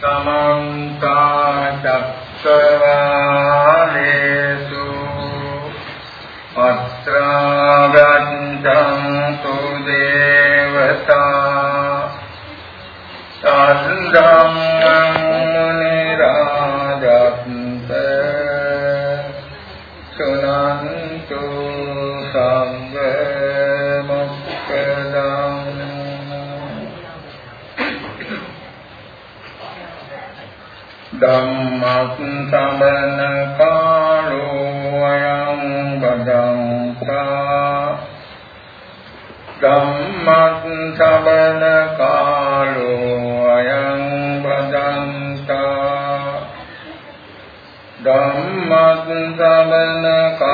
සමන්තා චක්කවා ධම්මස් සමන කාලෝ අයං බදංසා ධම්මස් සමන කාලෝ අයං බදංසා ධම්මස් සමන කාලෝ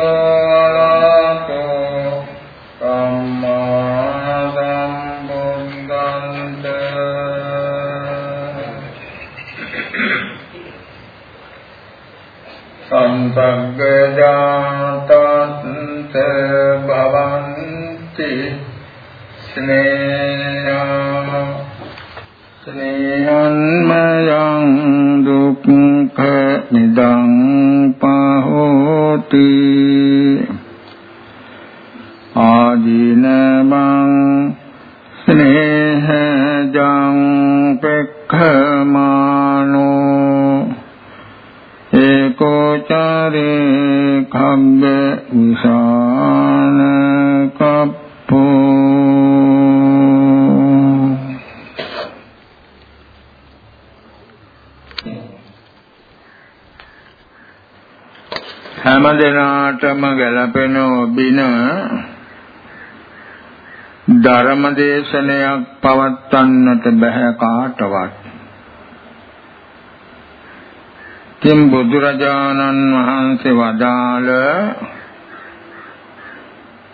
සම්පග්ගජාතත් භවಂತಿ ස්නේහා ස්නේහන්මයං දුක්ඛ නිදං පහෝති ආදීනමං ස්නේහජං පෙක්ඛමානෝ ඒකෝචාරේ කම්බ උසාන කප්පෝ। හැම දිනාටම ගැලපෙන බින ධර්ම දේශනයක් පවත්වන්නට බෑ කාටවත්. ඉතින් බුදුරජාණන් වහන්සේ වදාළ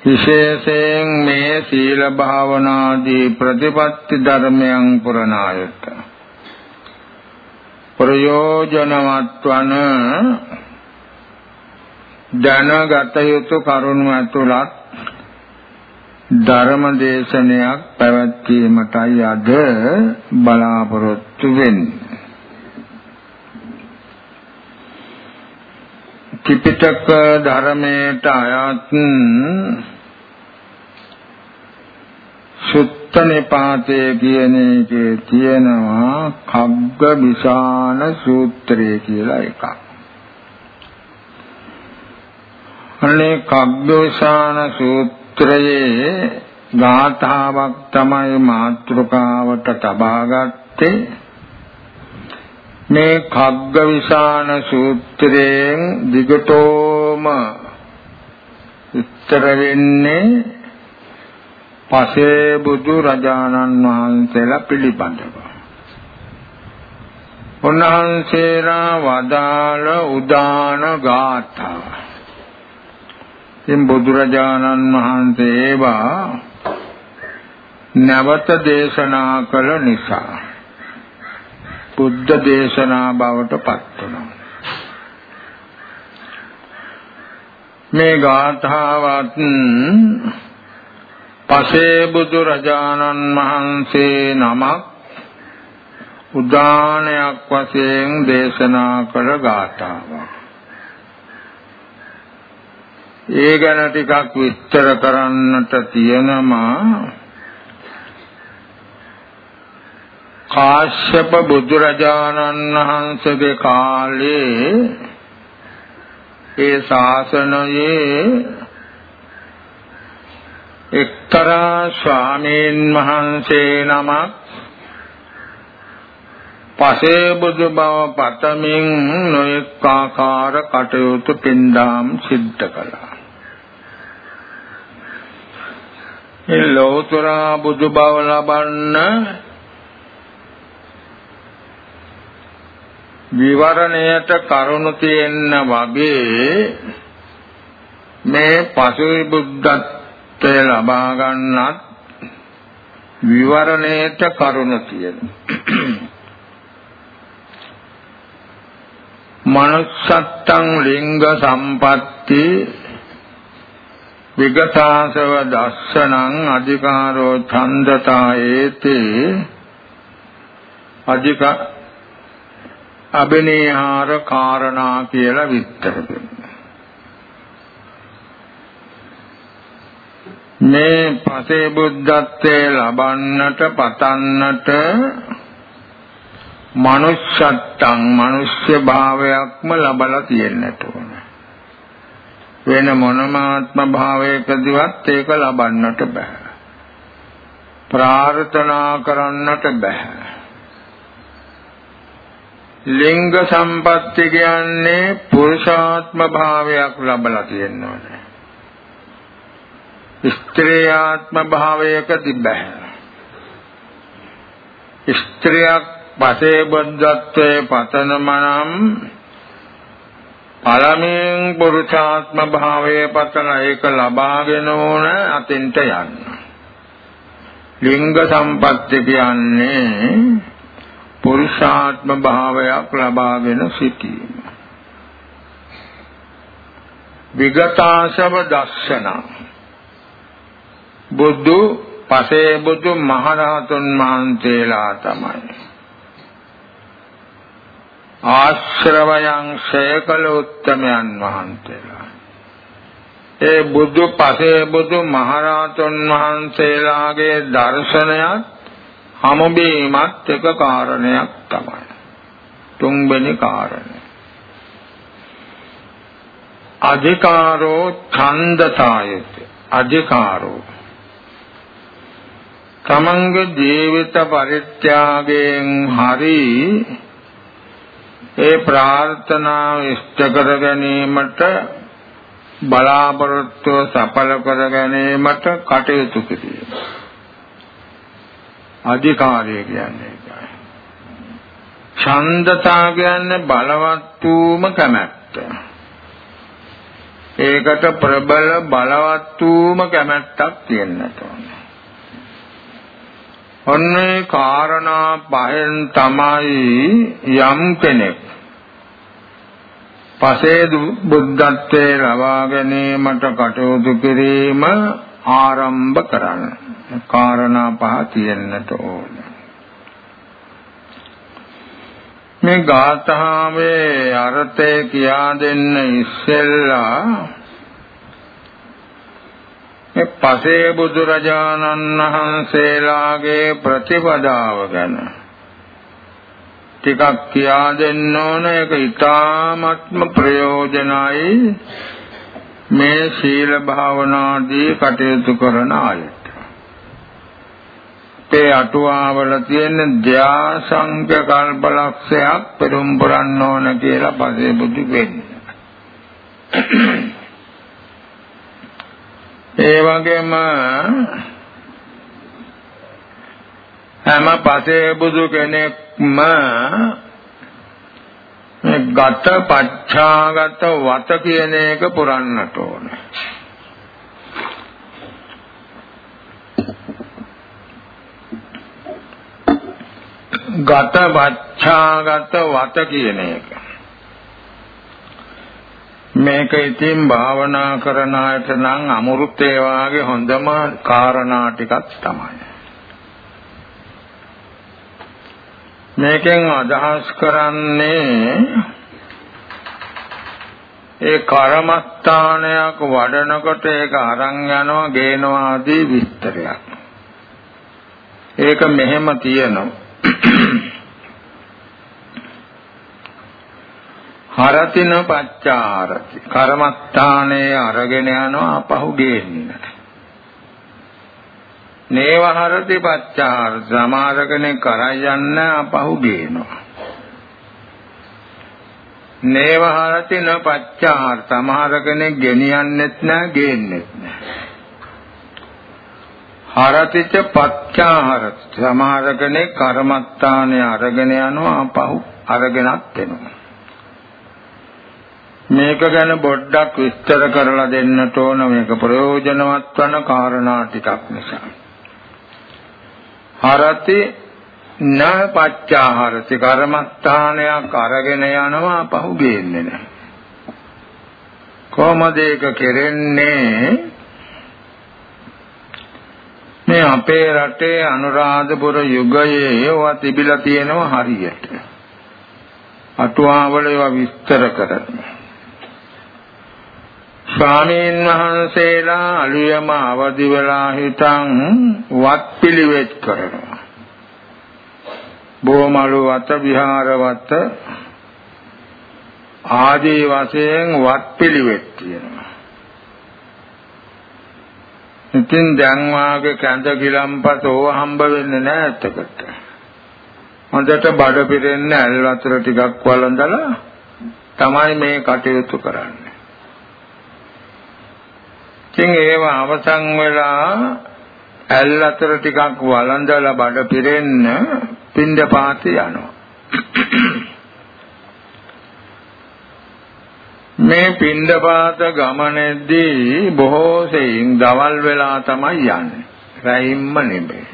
විශේෂයෙන් මේ සීල භාවනාදී ප්‍රතිපත්ති ධර්මයන් පුරණායත. ප්‍රයෝජනවත් වන දැනගත යුතු කරුණු ඇතුළත් ධර්ම දේශනයක් පැවැත්වීමටයි අද බලාපොරොත්තු වෙන්නේ. ත්‍රිපිටක ධර්මයට අයත් සුත්ත නිපාතේ කියන එකේ තියෙනවා කග්ග විසාන සූත්‍රය කියලා එකක්. අනේ කග්ග විසාන සූත්‍රයේ ගාථාවක් තමයි මාතෘකාවට තබාගත්තේ මේ කග්ගවිසාන සූත්‍රයෙන් දිගටෝම උත්තර වෙන්නේ පසේ බුදු රජාණන් වහන්සේලා පිළිබඳව. උන්වහන්සේලා වදාළ උදාන ගාථා. ඉන් බුදුරජාණන් වහන්සේ ඒවා නැවත දේශනා කළ නිසා බුද්ධ දේශනා බවට පත් වෙනවා. මේ ගාථාවත් පසේ බුදු රජාණන් වහන්සේ නමක් උදානයක් වශයෙන් දේශනා කළ ගාථාවක්. ඒ ගැන ටිකක් විස්තර කරන්නට තියෙනවා කාශ්‍යප බුදුරජාණන් වහන්සේගේ කාලේ ඒ ශාසනයේ එක්තරා ස්වාමීන් වහන්සේ නමක් පසේ බුදු බව පතමින් නොඑක ආකාර කටයුතු පින්දාම් සිද්ධ කළා. ඒ ලෝතර බුදු බව ලබන්න විවරණයට කරුණු තියෙන්න වගේ මේ පසු බුද්ධත්වය ලබා ගන්නත් විවරණයට කරුණු තියෙනවා manussත්තං ලිංග සම්පatti විගතාසව දස්සනං අධිකාරෝ ඡන්දතා ඒතේ අධික අබිනේහාර කාරණා කියලා විස්තර මේ පසේ බුද්ධත්වයේ ලබන්නට පතන්නට මනුෂ්‍යත්තං මනුෂ්‍ය භාවයක්ම ලබලා තියෙන්නට ඕන. වෙන මොනම ආත්ම භාවයකදීවත් ඒක ලබන්නට බෑ. ප්‍රාර්ථනා කරන්නට බෑ. ලිංග සම්පත්ති කියන්නේ පුරුෂාත්ම භාවයක් ලබලා තියෙනවනේ. ස්ත්‍රියාත්ම භාවයකදී බෑ. ස්ත්‍රියක් පසේ බුද්ධත්වයේ පතන මනම් පළමුවෙන් පුරුෂාත්ම භාවයේ පතන ඒක ලබාගෙන ඕන අතින්ට යන්න. ලිංග සම්පත්‍ය කියන්නේ පුරුෂාත්ම භාවයක් ලබාගෙන සිටීම. විගතාශව දර්ශන. බුදු පසේ බුදු මහරහතුන් වහන්සේලා තමයි. ආශ්‍රවයන් ශේකල උත්තමයන් වහන්සේලා. ඒ බුදු පසේ බුදු මහරහතන් වහන්සේලාගේ දර්ශනයත් හමුබීමත් එක කාරණයක් තමයි. තුන්වෙනි කාරණය. අධිකාරෝ ඡන්දතායත. අධිකාරෝ. තමන්ගේ ජීවිත පරිත්‍යාගයෙන් හරි ඒ ප්‍රාර්ථනාව ඉෂ්ට කර ගැනීමට බලාපොරොත්තු සඵල කර ගැනීමට කටයුතු කිරීම. අධිකාරය කියන්නේ ඒකයි. ඡන්දතා කියන්නේ බලවත් වූම කැමැත්ත. ඒකට ප්‍රබල බලවත් වූම කැමැත්තක් තියෙන්නට ඕනේ. ඔන්නේ කාරණා පහෙන් තමයි යම් කෙනෙක් පසේ බුද්ධත්වයේ ලබා ගැනීමට කටයුතු කිරීම ආරම්භ කරන්න. කාරණා පහ තියෙන්නට ඕන. මේ ගාථාවේ අර්ථය කියා දෙන්න ඉස්සෙල්ලා මේ පසේ බුදුරජාණන් වහන්සේලාගේ ප්‍රතිපදාව ගැන ටිකක් කියා දෙන්න ඕන ඒක ඊ타ත්ම ප්‍රයෝජනයි මේ සීල භාවනාදී කටයුතු කරන අයට. ඒ අටුවාවල තියෙන ධ්‍යාසංඛ්‍ය කල්පලක්ෂයක් පෙරම් පුරන්න ඕන කියලා පසේ බුදු වෙන්නේ. ඒ වගේම හැම පසේ බුදු කෙනෙක්ම ගත පච්ඡාගත වත කියන එක පුරන්නට ඕන. ගත පච්ඡාගත වත කියන එක. මේක ඉතින් භාවනා කරන අයට නම් අමෘතේ වාගේ හොඳම කාරණා ටිකක් තමයි. මේකෙන් අදහස් කරන්නේ ඒ කර්මස්ථානයක් වඩනකොට ඒක අරන් යනවා ගේනවා ආදී විස්තරයක්. ඒක මෙහෙම තියෙනවා. හරතින පච්චාරති කර්මස්ථානයේ අරගෙන යනවා පහු ගේන්නේ නේවහරති පච්චාර සමාරකනේ කරයි යන්න අපහු ගේනවා නේවහරති න පච්චාහාර සමහර කෙනෙක් ගෙනියන්නෙත් නැහැ ගේන්නෙත් නැහැ හරතිච පච්චාහාර සමහර කෙනෙක් කර්මත්තානේ අරගෙන යනවා පහු අරගෙනත් එනවා. මේක ගැන පොඩ්ඩක් විස්තර කරලා දෙන්නට ඕන. මේක ප්‍රයෝජනවත් වන කාරණා ටිකක් නිසා. හරති න පච්චාහරති කර්මස්ථානයක් අරගෙන යනවා පහු ගේන්නේ නැහැ. කොහොමද ඒක කෙරෙන්නේ? මේ අපේ රටේ අනුරාධපුර යුගයේ ඒවා තිබිලා තියෙනවා හරියට. අටුවාවල ඒවා විස්තර කරනවා. ස්වාමීන් වහන්සේලා අලුයම අවදි වෙලා හිටන් වත් පිළිවෙත් කරනවා. බොමලු වත විහාර වත ආදී වශයෙන් වත් පිළිවෙත් තියෙනවා. ඉතින් දැන් වාගේ කැඳ ගිලම්පත ඕව හම්බ වෙන්නේ නැහැ එතකොට. හොඳට බඩ පිරෙන්න ඇල් වතුර ටිකක් වළඳලා තමයි මේ කටයුතු කරන්නේ. ඉතින් ඒව අවසන් වෙලා ඇල් අතර ටිකක් වළඳලා බඩ පිරෙන්න පින්ඩ පාත යනවා. මේ පින්ඩ පාත ගමනේදී බොහෝ සෙයින් දවල් වෙලා තමයි යන්නේ. රැයින්ම නෙමෙයි.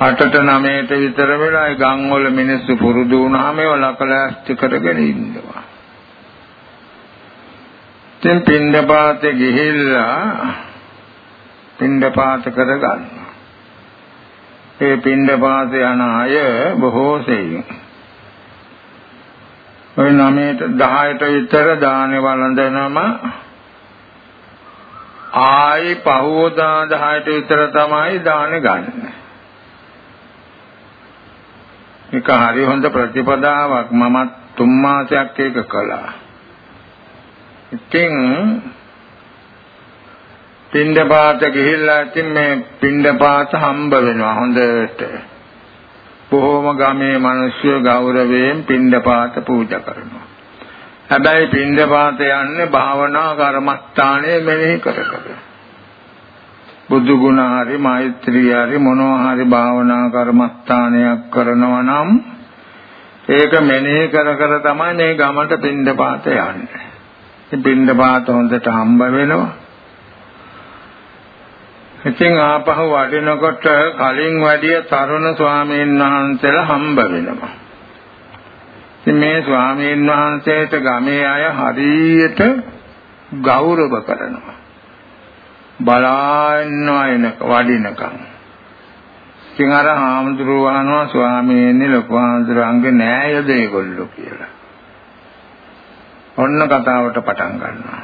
අටට නවයට විතර වෙලා ඒ ගම් වල මිනිස්සු පුරුදු වුණාම ඒව ලකලෑස්ති කරගෙන ඉන්නවා. දැන් පින්ඩ පාතේ ගිහිල්ලා පින්ඩපාත කරගන්නවා. ඒ පින්ඩපාත යන අය බොහෝ සෙයින් ඔය 9ට 10ට විතර දානේ වළඳනම ආයි පහවදා 10ට විතර තමයි දානේ ගන්න. ඒක හරි හොඳ ප්‍රතිපදාවක් මම තුන් මාසයක් ඒක කළා. ඉතින් පින්ඩපාත ගිහිල්ලා ඉතින් මේ පින්ඩපාත හම්බ වෙනවා හොඳට. බොහෝම ගමේ මිනිස්සු ගෞරවයෙන් පින්ඩපාත පූජා කරනවා. හැබැයි පින්ඩපාත යන්නේ භාවනා කර්මස්ථානයේ මෙනෙහි කර කර. බුදු ගුණ හරි මෛත්‍රී හරි මොනවා හරි භාවනා කර්මස්ථානයක් කරනවා නම් ඒක මෙනෙහි කර කර තමයි මේ ගමට පින්ඩපාත යන්නේ. පින්ඩපාත හොඳට හම්බ වෙනවා. ඉතින් ආපහු වඩිනකොට කලින් වැඩිය තරුණ ස්වාමීන් වහන්සේලා හම්බ වෙනවා. ඉතින් මේ ස්වාමීන් වහන්සේට ගමේ අය හරියට ගෞරව කරනවා. බලාන්නවා එනක වඩිනකම්. ඉතින් අර හාමුදුරුවෝ අහනවා ස්වාමීන් ලොකු හාමුදුරුවන්ගේ නෑයද ඒගොල්ලෝ කියලා. ඔන්න කතාවට පටන් ගන්නවා.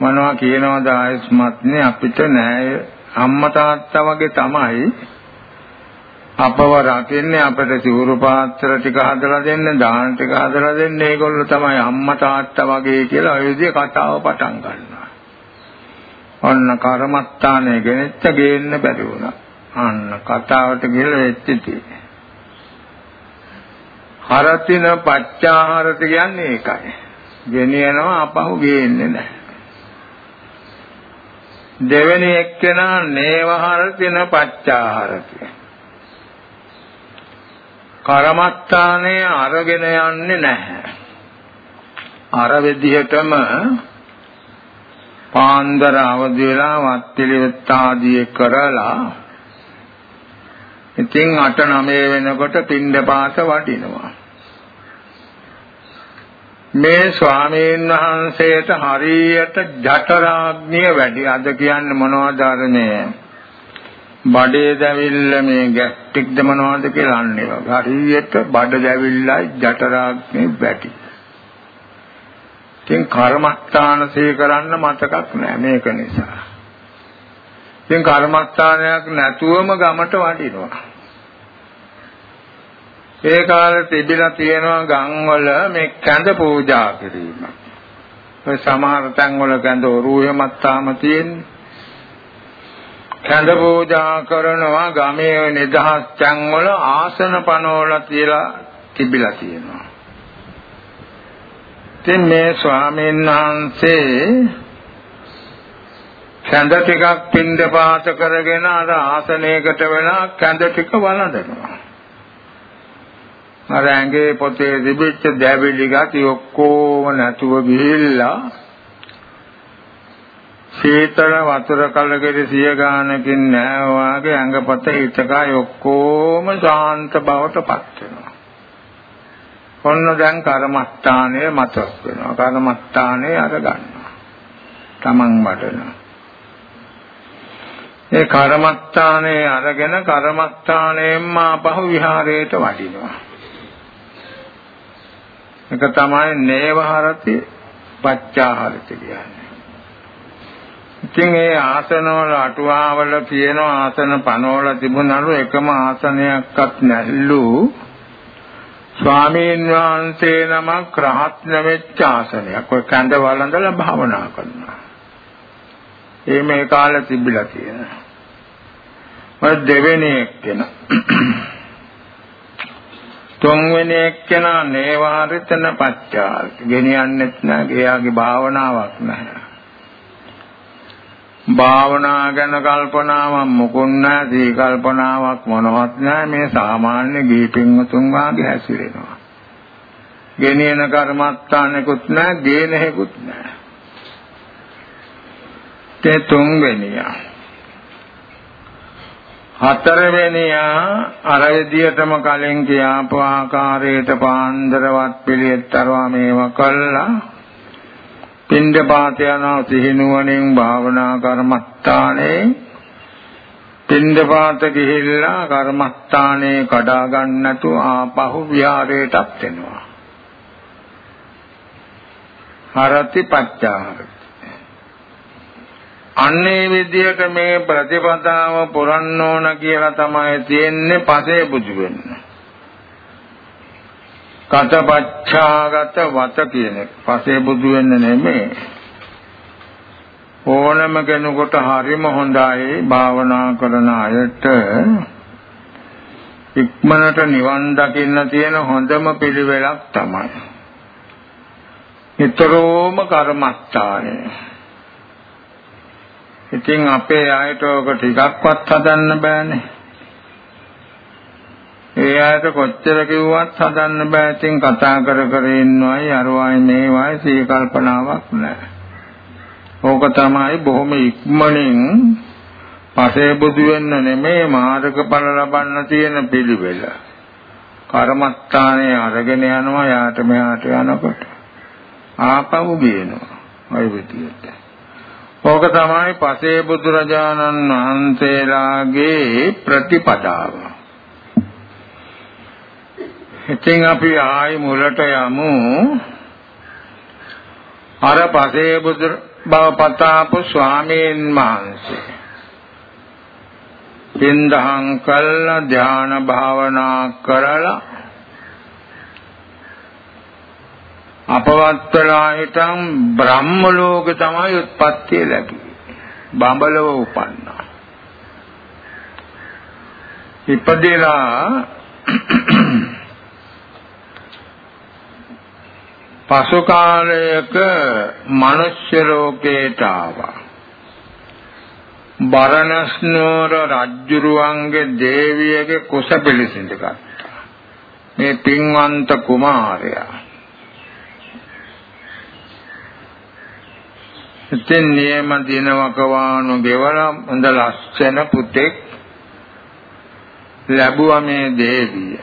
මොනවා කියනවද ආයස්මත්නේ අපිට නෑ අම්මා තාත්තා වගේ තමයි අපව රකින්නේ අපිට සිවුරු පාත්‍ර ටික හදලා දෙන්න දාන ටික හදලා දෙන්න ඒගොල්ලෝ තමයි අම්මා තාත්තා වගේ කියලා ඔය විදිහේ කතාව පටන් ගන්නවා. ඔන්න කර්මස්ථානයේ ගෙනෙච්ච ගේන්න බැරි වුණා. අන්න කතාවට ගිහලා වෙච්චි හරතින පච්චාහරත කියන්නේ ඒකයි. ගෙනියනවා අපහු ගේන්නේ නැහැ. දෙවෙනි එක්කෙනා නේවහරතින පච්චාහරති. කර්මස්ථානයේ අරගෙන යන්නේ නැහැ. අර විදිහටම පාන්දර අවදි වෙලා වත්තිලිවත් ආදී කරලා ඉතින් 8 9 වෙනකොට පින්ඩ පාත වටිනවා. මේ ස්වාමීන් වහන්සේට හරියට ජඨරාග්නිය වැඩි. අද කියන්නේ මොනවද අර මේ බඩේ දැවිල්ල මේ ගැස්ට්‍රික්ද මොනවද කියලා අන්නේ. හරියට බඩ දැවිල්ලයි ජඨරාග්නිය වැඩි. ඉතින් කර්මස්ථානසේ කරන්න මතකක් නෑ මේක නිසා. ඉතින් කර්මස්ථානයක් නැතුවම ගමට වඩිනවා. ඒ කාලේ තිබිලා තියෙනවා ගම්වල මේ කැඳ පූජා කිරීම. ඔය සමහර තැන්වල කැඳ ඔරුවෙමත් තාම තියෙන්නේ. කැඳ පූජා කරනවා ගමේ නිදහස් තැන්වල ආසන පනවලා තියලා තිබිලා තියෙනවා. ඉතින් මේ ස්වාමීන් වහන්සේ කැඳ ටිකක් පින්ඳ පාත කරගෙන අර ආසනයකට වෙලා කැඳ ටික වළඳනවා. අර ඇඟේ පොතේ තිබිච්ච දැවිලි ගති ඔක්කොම නැතුව ගිහිල්ලා සීතල වතුර කලකෙරි සිය ගානකින් නෑ වාගේ ඇඟපත හිතකයි ඔක්කොම ශාන්ත බවට පත් වෙනවා. ඔන්න දැන් කර්මස්ථානය මතක් වෙනවා. කර්මස්ථානය අර ගන්නවා. Taman වඩනවා. ඒ කර්මස්ථානයේ අරගෙන කර්මස්ථානයෙන්ම ආපහු විහාරයට වඩිනවා. ඒක තමයි නේවහරති පච්චාහරති කියන්නේ. ඉතින් ඒ ආසනවල අටුවාවල තියෙන ආසන පනවල තිබුණලු එකම ආසනයක්වත් නැල්ලු ස්වාමීන් වහන්සේ නමක් රහත් නැවෙච්ච ආසනයක්. ඔය කඳ වළඳලා භාවනා කරනවා. ඒ මේ කාලේ තිබිලා තියෙනවා. ඔය දෙවෙනි එක්කෙනා තුන්වෙනි එක්කෙනා නේවාරිතන පච්චාල්. ගෙනියන්නෙත් නෑ එයාගේ භාවනාවක් නැහැ. භාවනා ගැන කල්පනාවක් මොකුත් නැහැ දී කල්පනාවක් මොනවත් නැහැ. මේ සාමාන්‍ය ගීපින්තුන් වාගේ හැසිරෙනවා. ගෙනියන කර්මස්ථානෙකුත් නැහැ ගේනෙකුත් නැහැ. තේ තුන්වෙනියා. හතරවෙනියා අර විදියටම කලින් කියාපු ආකාරයට පාන්දරවත් පිළියෙත්තරවා මේව කළා. පින්ඩ පාත යනවා සිහිනුවණින් භාවනා කර්මස්ථානේ පින්ඩ පාත ගිහිල්ලා කර්මස්ථානේ කඩා ගන්න නැතුව ආපහු විහාරයටත් එනවා. හරති පච්චාහරති. අන්නේ විදියට මේ ප්‍රතිපදාව පුරන්න ඕන කියලා තමයි තියෙන්නේ පසේ බුදු වෙන්න. කතපච්ඡාගත වත කියන පසේ බුදු වෙන්න නෙමෙයි. ඕනම කෙනෙකුට හරිම හොඳයි භාවනා කරන අයට ඉක්මනට නිවන් දකින්න තියෙන හොඳම පිළිවෙලක් තමයි. නිතරම කර්මස්ථානය ඉතින් අපේ ආයත ඔක ටිකක්වත් හදන්න බෑනේ. ඒ ආයත කොච්චර කිව්වත් හදන්න බෑ. ඉතින් කතා කර කර ඉන්නවයි අරවයි මේවයි සී කල්පනාවක් නැහැ. ඕක තමයි බොහොම ඉක්මනින් පසේ බුදු වෙන්න නෙමෙයි මාර්ගඵල ලබන්න තියෙන පිළිවෙල. කර්මස්ථානයේ අරගෙන යනවා යාට මෙහාට යනකොට ආපහු ගේනවා. ඔය විදියට. ඕක තමයි පසේ බුදුරජාණන් වහන්සේලාගේ ප්‍රතිපදාව. ඉතින් අපි ආයි මුලට යමු. අර පසේ බුදු බව පතාපු ස්වාමීන් වහන්සේ. පින්දහම් කළා ධාන භාවනා කරලා අපවත් වෙලා හිටන් බ්‍රහ්ම ලෝක තමයි උත්පත්තිය ලැබුවේ. බඹලව උපන්නා. ඉපදෙලා පසු කාලයක මනුෂ්‍ය ලෝකයට ආවා. බරණස් නුවර රජුරුවන්ගේ දේවියගේ කුස පිළිසිඳ ගත්තා. මේ පින්වන්ත කුමාරයා ඉතින් නියම දිනවක වානු ගෙවලා හොඳ ලස්සන පුතෙක් ලැබුවා මේ දේවිය.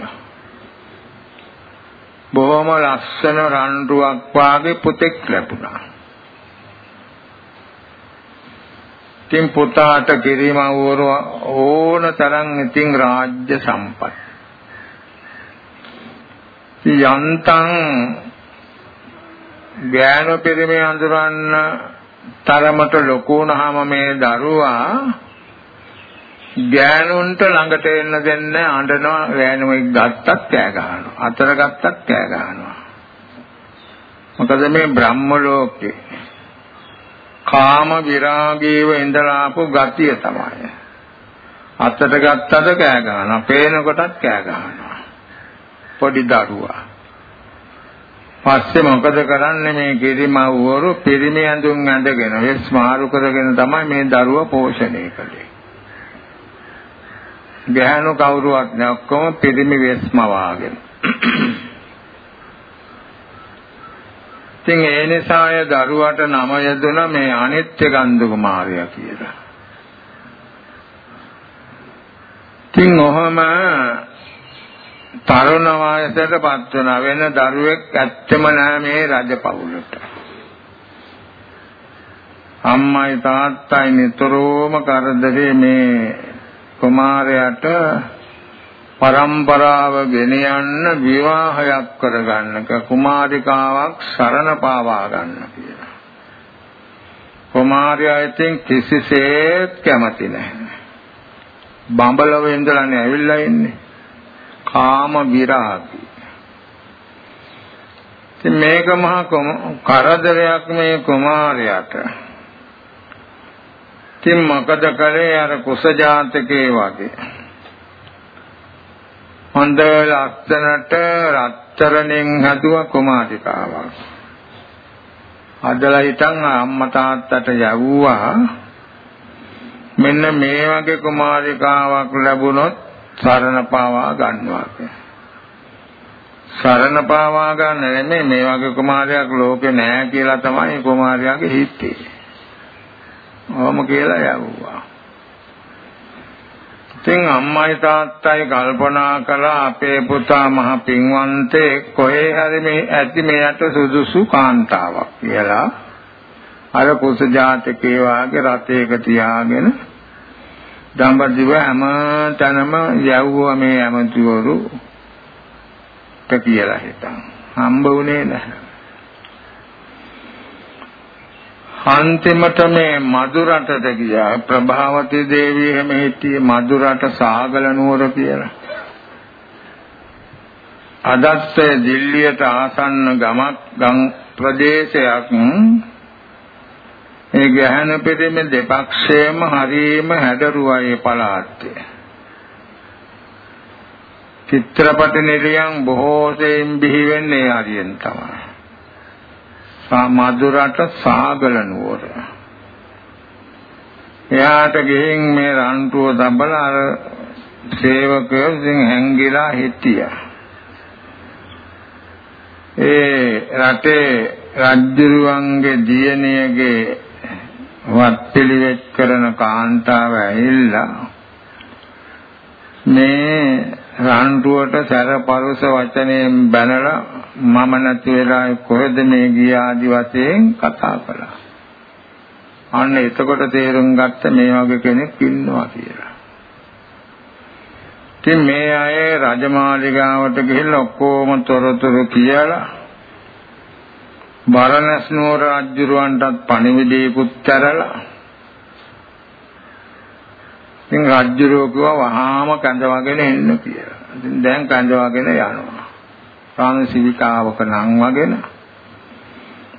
බොහොම ලස්සන රන්රුවක් වාගේ පුතෙක් ලැබුණා. ඉතින් පුතාට කිරිමවර ඕන තරම් ඉතින් රාජ්‍ය සම්පත්. යන්තම් ගෑනු පිරිමි අඳුරන්න තරමට ලොකු වුණාම මේ දරුවා ගෑනුන්ට ළඟට එන්න දෙන්නේ අඬනවා ගෑනුවෙක් ගත්තත් කෑ ගහනවා අතර ගත්තත් කෑ ගහනවා. මොකද මේ බ්‍රහ්ම ලෝකේ කාම විරාගීව ඉඳලා ආපු ගතිය තමයි. අතට ගත්තද කෑ ගහනවා පේන කොටත් කෑ ගහනවා. පොඩි දරුවා. පස්සේ මොකද කරන්නේ මේ කිරිමව්වරු පිරිමි ඇඳුම් ඇඳගෙන වෙස් මාරු කරගෙන තමයි මේ දරුවා පෝෂණය කළේ. ගැහණු කවුරුවත් නෑ ඔක්කොම පිරිමි වෙස්ම වාගෙන. ඉතින් ඒ නිසා ඒ දරුවට නම යදුන මේ අනිත්‍ය ගන්ධ කුමාරයා කියලා. ඉතින් ඔහම තරුණ වයසටපත් වෙන වෙන දරුවෙක් ඇත්තම නෑ මේ රජපෞලට. අම්මයි තාත්තයි නිතරම කරදරේ මේ කුමාරයාට પરම්පරාව ගෙන යන්න විවාහයක් කරගන්නක කුමාරිකාවක් සරණ පාවා ගන්න කියලා. කුමාරයා ඉතින් කිසිසේත් කැමති නැහැ. බඹලව ඉඳලානේ ඇවිල්ලා ඉන්නේ. කාම විරාගී. ඉතින් මේක මහා කරදරයක් මේ කුමාරයාට. ඉතින් මොකද කළේ අර කුස ජාතකේ වගේ. හොඳ ලස්සනට රත්තරණෙන් හදුව කුමාරිකාවක්. අදලා හිටන් අම්මා තාත්තට යවුවා මෙන්න මේ වගේ කුමාරිකාවක් ලැබුණොත් සරණ පාවා ගන්නවා සරණ පාවා ගන්න නෙමෙයි මේ වගේ කුමාරයෙක් ලෝකේ නැහැ කියලා තමයි කුමාරයාගේ හිතේ. ඔහොම කියලා යවුවා. ඉතින් අම්මයි තාත්තයි කල්පනා කළා අපේ පුතා මහ පින්වන්තේ කොහේ හරි මේ ඇති මෙයට සුදුසු කාන්තාවක් කියලා. අර කුස ජාතකේ වාගේ රතේක තියාගෙන දඹදිව හැම තැනම යවුවා මේ ඇමතිවරු ට කියලා හිතන්. හම්බ වුණේ නැහැ. අන්තිමට මේ මధుරටට ගියා. ප්‍රභාවතී දේවිය හැම හිටියේ මధుරට සාගල නුවර කියලා. අදත් දිල්ලියට ආසන්න ගමක් ගම් ප්‍රදේශයක් ඒ ගැහණු පිටිමේ දෙපක්ෂයේම හරීම හැඩරුවයි පළාත්තේ. චිත්‍රපට නිලියන් බොහෝ සෙයින් බිහි වෙන්නේ හරියෙන් තමයි. සාමදුරට සාගල නුවර. එයාට ගිහින් මේ රන්ටුව දබලා අර සේවකයෝ ඉතින් හැංගිලා හිටියා. ඒ රටේ රජුරුවන්ගේ දියණියගේ වත් පිළිවෙත් කරන කාන්තාව ඇහිල්ලා මේ රන්ටුවට සැරපරුස වචනයෙන් බැනලා මම නැති වෙලා කොහෙද මේ ගිය ආදි වශයෙන් කතා කළා. අන්න එතකොට තේරුම් ගත්ත මේ වගේ කෙනෙක් ඉන්නවා කියලා. ඉතින් මේ අය රජමාලිගාවට ගිහිල්ලා ඔක්කොම තොරතුරු කියලා බරණස් නුවර රජුරවන්ටත් පණිවිඩයකුත් කරලා ඉතින් රජුරෝ කිව්වා වහාම කැඳවගෙන එන්න කියලා. ඉතින් දැන් කැඳවගෙන යනවා. සාංශිවිකාවක නම් වගෙන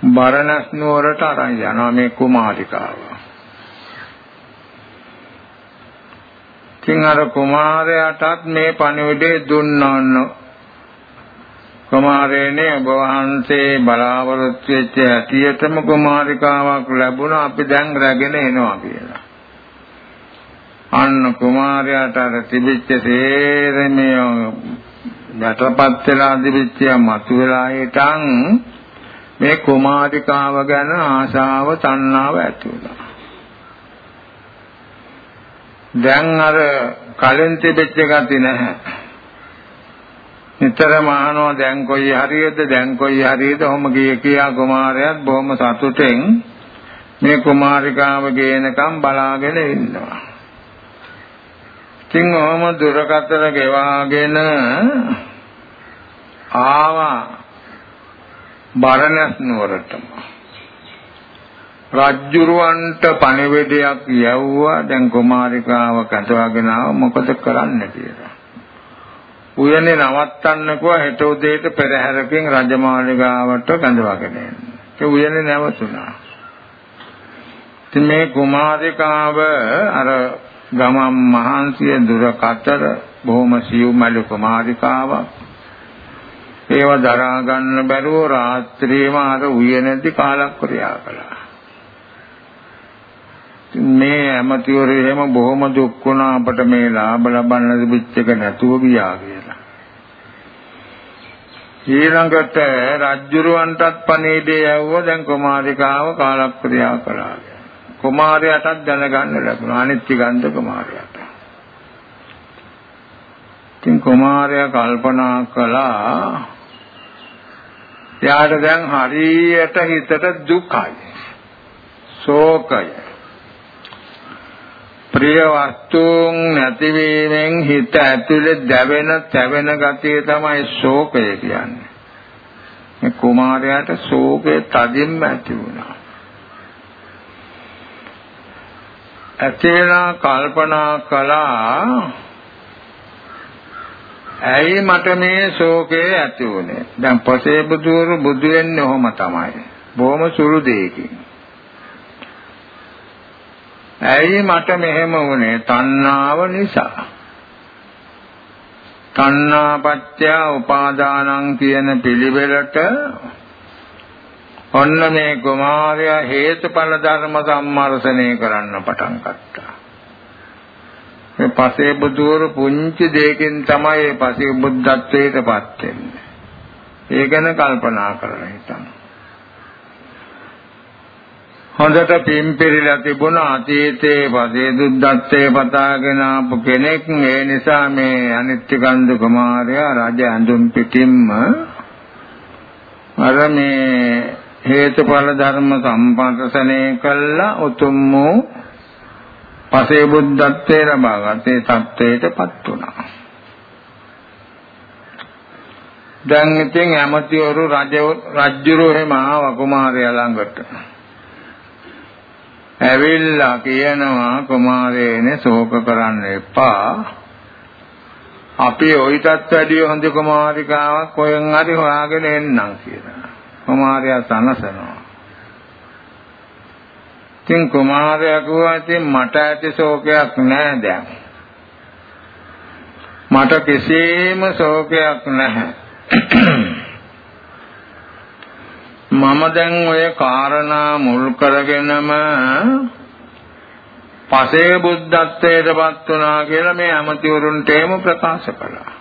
බරණස් නුවරට අරන් යනවා මේ කුමාරිකාව. ඉතින් අර කුමාරයාටත් මේ පණිවිඩය දුන්නා කුමාරයනේ ඔබ වහන්සේ බලාපොරොත්තු වෙච්ච හැටියටම කුමාරිකාවක් ලැබුණා අපි දැන් රැගෙන එනවා කියලා. අන්න කුමාරයාට අර තිබිච්ච තේරෙමිය යටපත් වෙලා තිබිච්ච මතු වෙලා හිටන් මේ කුමාරිකාව ගැන ආශාව තණ්හාව ඇති වුණා. දැන් අර කලින් තිබිච්ච ගති නැහැ. නිතරම අහනවා දැන් කොයි හරියද දැන් කොයි හරියද ඔහොම කිය කියා කුමාරයාත් බොහොම සතුටෙන් මේ කුමාරිකාව ගේනකම් බලාගෙන ඉන්නවා. ඉතින් ඔහොම දුරකතර ගෙවාගෙන ආවා බරණස් නුවරටම. රජ්ජුරුවන්ට පණිවිඩයක් යවුවා දැන් කුමාරිකාව කැඳවාගෙන ආව මොකද කරන්න කියලා. උයනේ නවත්තන්නකෝ හෙට උදේට පෙරහැරකින් රජමාලිගාවට කැඳවගෙන එන්න. ඒ උයනේ නැවතුණා. ඉතින් මේ කුමාරිකාව අර ගමම් මහන්සිය දුර කතර බොහොම සියුමැලි කුමාරිකාවක්. ඒව දරා ගන්න බැරුව රාත්‍රියේම අර උයනේදී කාලක්‍රියා කළා. මේ ඇමතිවරු එහෙම බොහොම දුක් වුණා අපට මේ ලාභ ලබන්න තිබිච්ච එක නැතුව ගියා කියලා. ඊළඟට රජ්ජුරුවන්ටත් පණිවිඩය යවුවා දැන් කුමාරිකාව කාලක්‍රියා කළා. කුමාරයාටත් දැනගන්න ලැබුණා අනිත්‍ය ගන්ධ කුමාරයාට. ඉතින් කුමාරයා කල්පනා කළා එයාට දැන් හරියට හිතට දුකයි. ශෝකය. ප්‍රිය වස්තුන් නැතිවීමෙන් හිත ඇතුලේ දැවෙන, තැවෙන ගතිය තමයි ශෝකය කියන්නේ. මේ කුමාරයාට ශෝකේ තදින්ම ඇති වුණා. ඇතේලා කල්පනා කළා ඇයි මට මේ ශෝකය ඇති වුනේ? දැන් පසේ බුදුරු බුදු වෙන්නේ ඔහොම තමයි. බොහොම සුළු දෙයකින්. ඇයි මට මෙහෙම වුනේ? තණ්හාව නිසා. තණ්හාපත්‍ය උපාදානං කියන පිළිවෙලට ඔන්න මේ කුමාරයා හේතුඵල ධර්ම සම්මර්ෂණය කරන්න පටන් ගත්තා. මේ පසේ බුදුවරු පුංචි දෙයකින් තමයි මේ පසේ බුද්ධත්වයටපත් වෙන්නේ. ඒ ගැන කල්පනා කරලා හිතන්න. හොඳට පිම්පිරිලා තිබුණ අතීතයේ පසේ දුද්දත්තේ පතාගෙන ආපු කෙනෙක් ඒ නිසා මේ අනිත්‍යකන්ද කුමාරයා රජ ඇඳුම් පිටින්ම අර මේ හේතුඵල ධර්ම සම්පන්සනය කළා උතුම් වූ පසේ බුද්ධත්වයේ ලබාගත්තේ තත්වයටපත් වුණා. දැන් ඉතින් ඇමතිවරු රජ රජුරු එහෙම ආව කුමාරයා ළඟට. ඇවිල්ලා කියනවා කුමාරයනේ ශෝක කරන්න එපා. අපි ඔయితත් වැඩිය හොඳ කුමාරිකාවක් කොහෙන් හරි හොයාගෙන එන්නම් කියලා. කුමාරයා සනසනවා. ඉතින් කුමාරයා කිව්වා ඉතින් මට ඇති ශෝකයක් නැහැ දැන්. මට කිසිම ශෝකයක් නැහැ. මම දැන් ඔය කාරණා මුල් කරගෙනම පසේ බුද්ධත්වයටපත් වුණා කියලා මේ ඇමතිවරුන්ට එහෙම ප්‍රකාශ කළා.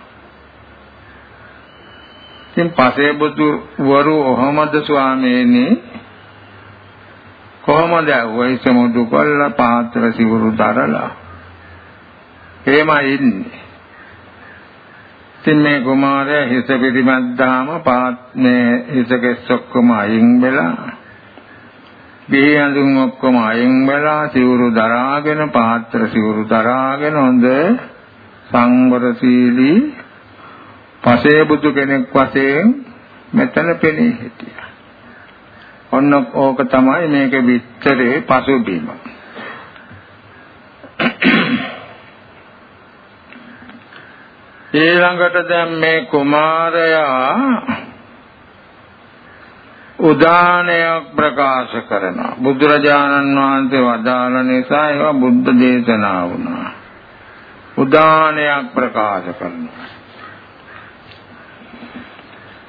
ඉතින් පසේ බුදු වරු ඔහමද ස්වාමීනි? කොහොමද වයස මුදු කොල්ල පාත්‍ර සිවුරු දරලා. එහෙමයි ඉන්නේ. ඉතින් මේ කුමාරයා හිස පිටිමැද්දාම පාත් මේ හිසකෙස් ඔක්කොම අයින් වෙලා බිහි අඳුන් ඔක්කොම අයින් වෙලා සිවුරු දරාගෙන පාත්‍ර සිවුරු දරාගෙන හොඳ සංවරශීලී පසේ බුදු කෙනෙක් වශයෙන් මෙතන පෙනී හිටියා ඔන්න ඕක තමයි මේක විස්තරේ පසුබිම. ඊළඟට දැන් මේ කුමාරයා උදානයක් ප්‍රකාශ කරනවා. බුදුරජාණන් වහන්සේ වදාළ නිසා ඒවා බුද්ධ දේශනා වුණා. උදානයක් ප්‍රකාශ කරනවා.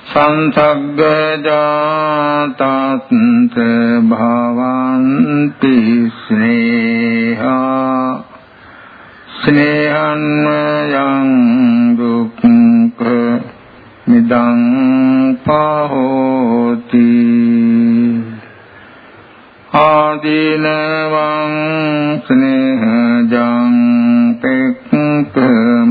සංසග්ගජාතත් භවන්ති ස්නේහා ස්නේහන්වයං දුක්ඛ මිදං පහෝති ආදීනවං ස්නේහජං පෙක්ඛමානෝ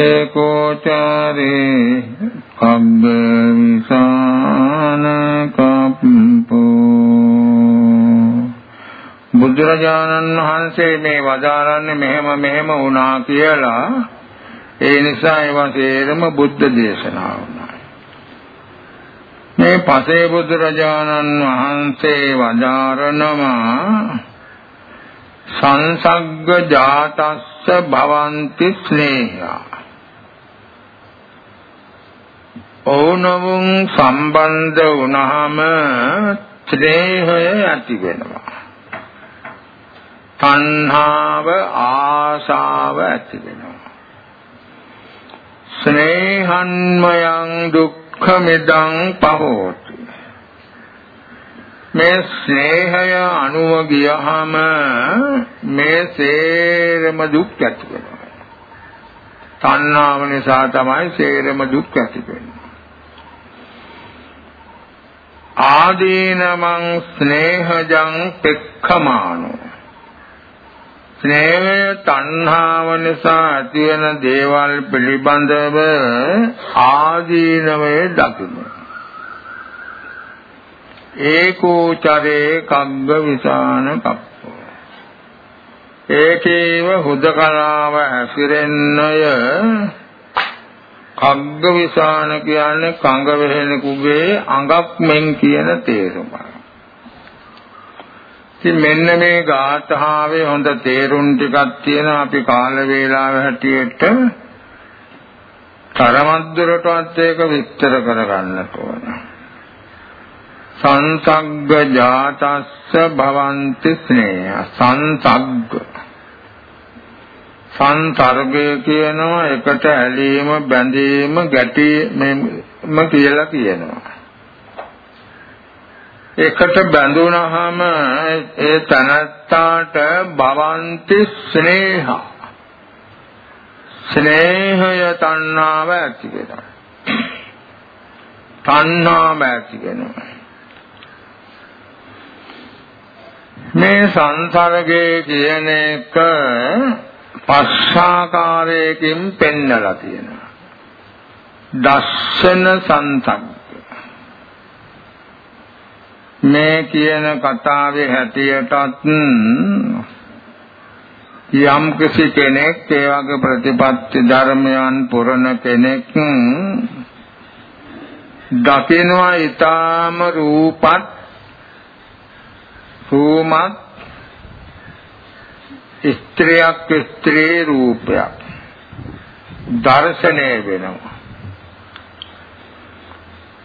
ඒකෝචාරේ කබ්බ විසාන කප්පෝ බුදුරජාණන් වහන්සේ මේ වදාරන්නේ මෙහෙම මෙහෙම වුණා කියලා. ඒ නිසා ඒවා තේරම බුද්ධ දේශනා වුණා. මේ පසේ බුදුරජාණන් වහන්සේ වදාරනවා සංසග්ග ජාතස්ස භවಂತಿ ස්නේහා. ඕනවුන් සම්බන්ධ වුණාම ත්‍රේහය ඇති වෙනවා. තණ්හාව ආශාව ඇති වෙනවා. ස්නේහන්මයං දුක්ඛ මෙදං පහෝති. මේ ස්නේහය අනුව ගියහම මේ සේරම දුක් ඇති වෙනවා. තණ්හාව නිසා තමයි සේරම දුක් ඇති වෙන්නේ. ආදීනමං ස්නේහජං පෙක්ඛමානෝ. ස්නේහය තණ්හාව නිසා ඇතිවන දේවල් පිළිබඳව ආදීනමේ දකින්න. ඒකෝචරේ කග්ග විසාන කප්පෝ. ඒකේව හුදකලාව හැසිරෙන්නය කග්ග විසාන කියන්නේ කඟ වෙහෙනකුගේ අඟක් මෙන් කියන තේරුමයි. ඉතින් මෙන්න මේ ගාථාවේ හොඳ තේරුම් ටිකක් තියෙනවා අපි කාල වේලාව හැටියට තරමද්දුරටවත් ඒක විස්තර කරගන්න ඕන. සංසග්ග ජාතස්ස භවಂತಿ ස්නේහ සංසග්ග සංසර්ගය කියනවා එකට ඇලීම බැඳීම ගැටීම කියලා කියනවා. එකට බැඳුනහම ඒ තනත්තාට භවಂತಿ ස්නේහ. ස්නේහය තණ්හාව ඇති වෙනවා. තණ්හාව ඇති වෙනවා. මේ සංසර්ගයේ කියන එක පස්සාකාරයකින් පෙන්නලා තියෙනවා. දස්සන සංසග්ග මේ කියන කතාවේ හැටියටත් යම් කිසි කෙනෙක් ඒ වගේ ප්‍රතිපත්ති ධර්මයන් පුරන කෙනෙක් දකිනවා ඊටාම රූපත් රූමත් ස්ත්‍රියක් ස්ත්‍රී රූපයක් දර්ශනය වෙනවා.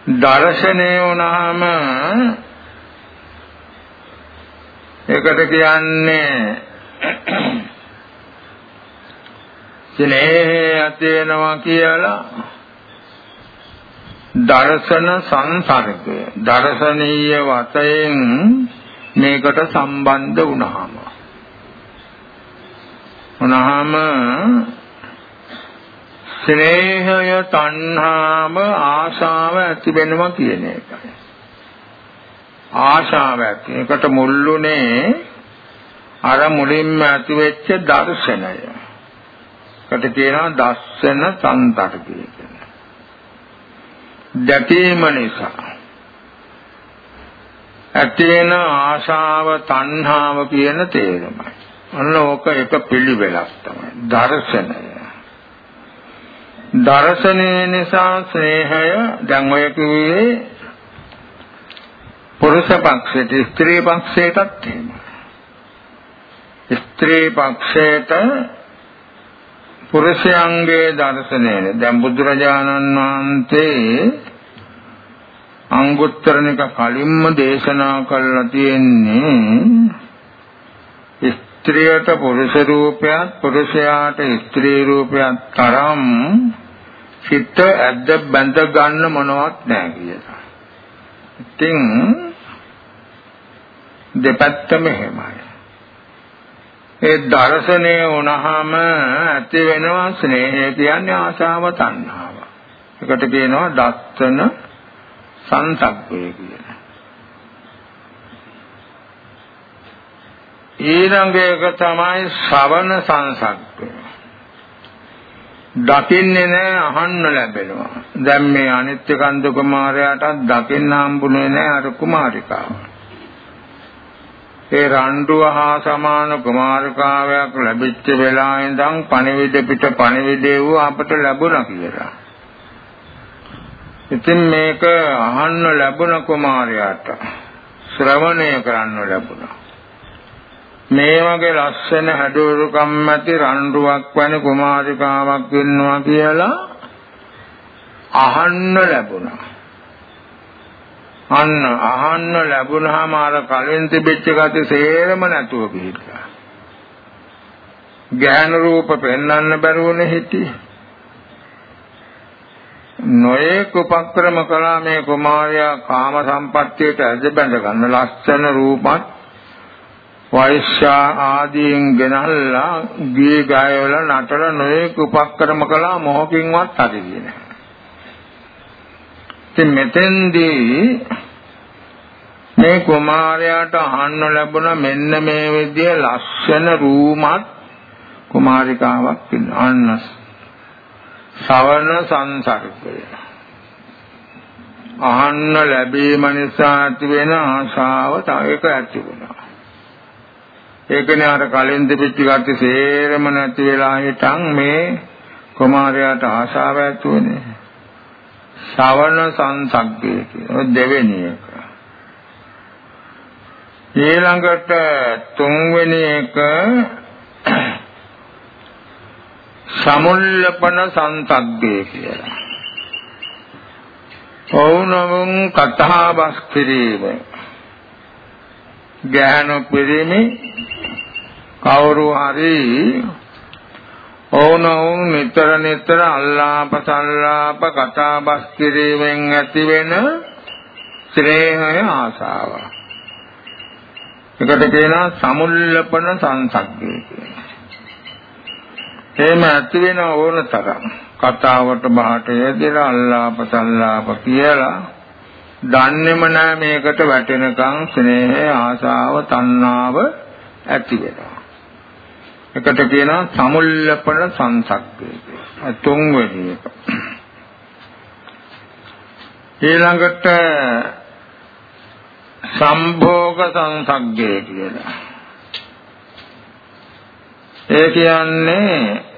දර්ශනය වුණාම ඒකට කියන්නේ ස්නේහය ඇති වෙනවා කියලා දර්ශන සංසර්ගය දර්ශනීය වශයෙන් මේකට සම්බන්ධ වුණාම. වුණාම ස්නේහය තණ්හාව ආශාව ඇති වෙනවා කියන එකයි ආශාවක්. ඒකට මුල්ුනේ අර මුලින්ම ඇති වෙච්ච දර්ශනය. කට කියනවා දස්සන සංතර්කය කියලා. දැකීම නිසා ඇති වෙන ආශාව තණ්හාව කියන තේරුමයි. අන්න ඕක එක පිළිවෙලක් තමයි. දර්ශනය. දර්ශනය නිසා ස්නේහය දැන් ඔය කිව්වේ පුරුෂ පක්ෂයට ස්ත්‍රී පක්ෂයටත් එහෙමයි. ස්ත්‍රී පක්ෂයට පුරුෂයන්ගේ දර්ශනය දැන් බුදුරජාණන් වහන්සේ අංගුත්තරනික කලින්ම දේශනා කළා තියෙන්නේ ස්ත්‍රියට පුරුෂ රූපයක් පුරුෂයාට ස්ත්‍රී රූපයක් තරම් සිත ඇද්ද බැඳ ගන්න මොනවත් නැහැ කියලා. ඉතින් දෙපැත්තම එහෙමයි. ඒ දර්ශනය වුණාම ඇති වෙනවා ස්නේහය කියන්නේ ආශාව තණ්හාව. ඒකට කියනවා දස්සන සංසග්ගය කියලා. ඊළඟ එක තමයි ශ්‍රවණ සංසග්ගය. දකින්නේ නැහැ අහන්න ලැබෙනවා. දැන් මේ අනිත්‍ය කන්ද කුමාරයාටත් දකින්න හම්බුනේ නැහැ අර කුමාරිකාවට. ඒ රණ්ඩුව හා සමාන කුමාරකාවයක් ලැබිච්ච වෙලාවෙ ඉඳන් පණිවිඩ පිට පණිවිඩේ වූ අපට ලැබුණා කියලා. ඉතින් මේක අහන්න ලැබුණ කුමාරයාට ශ්‍රවණය කරන්න ලැබුණා. මේ වගේ ලස්සන හැඩුරුකම් ඇති රණ්ඩුවක් වැනි කුමාරිකාවක් ඉන්නවා කියලා අහන්න ලැබුණා. අන්න අහන්න ලැබුණාම අර කලින් තිබෙච්ච ගති සේරම නැතුව ගිහිල්ලා. ඥාන රූප පෙන්වන්න බැරුවනේ හිටියේ. නොයෙක් උපක්‍රම කළා මේ කුමාරයා කාම සම්පත්තියට ඇද බැඳ ගන්න ලස්සන රූපත් වෛශ්‍යා ආදීන් ගෙනල්ලා ගී ගායවල නටල නොයෙක් උපක්‍රම කළා මොහොකින්වත් හරින්නේ නැහැ. ඉතින් මෙතෙන්දී මේ කුමාරයාට අහන්න ලැබුණ මෙන්න මේ විදිය ලස්සන රූමත් කුමාරිකාවක් ඉන්න සවන සංසර්ගය අහන්න ලැබීම නිසා ඇති වෙන ආශාව තව එක ඇති වුණා. ඒකනේ අර කලින් දෙපිච්ච කට්ටි සේරම නැති වෙලා හිටන් මේ කුමාරයාට ආශාව ඇති වුණේ. ශවන සංසග්ගය කියන දෙවෙනි එක. ඊළඟට තුන්වෙනි එක සමුල්ලපන සංතග්ගේ කියලා. ඔවුනමුන් කතා බස් කිරීම. ගැහණු පිරිමි කවුරු හරි ඔවුනොවුන් නිතර නිතර අල්ලාප සල්ලාප කතා බස් කිරීමෙන් ඇතිවෙන ස්නේහය ආසාව. ඒකට කියනවා සමුල්ලපන සංසග්ගය කියලා. එහෙම ඇති වෙන ඕන තරම් කතාවට බහට යෙදලා අල්ලාප සල්ලාප කියලා දන්නේම නැහැ මේකට වැටෙනකන් ස්නේහය ආසාව තණ්හාව ඇති වෙනවා. එකට කියනවා සමුල්ලපන සංසග්ගය කියලා. තුන්වෙනි එක. ඊළඟට සම්භෝග සංසග්ගය කියලා. ඒ කියන්නේ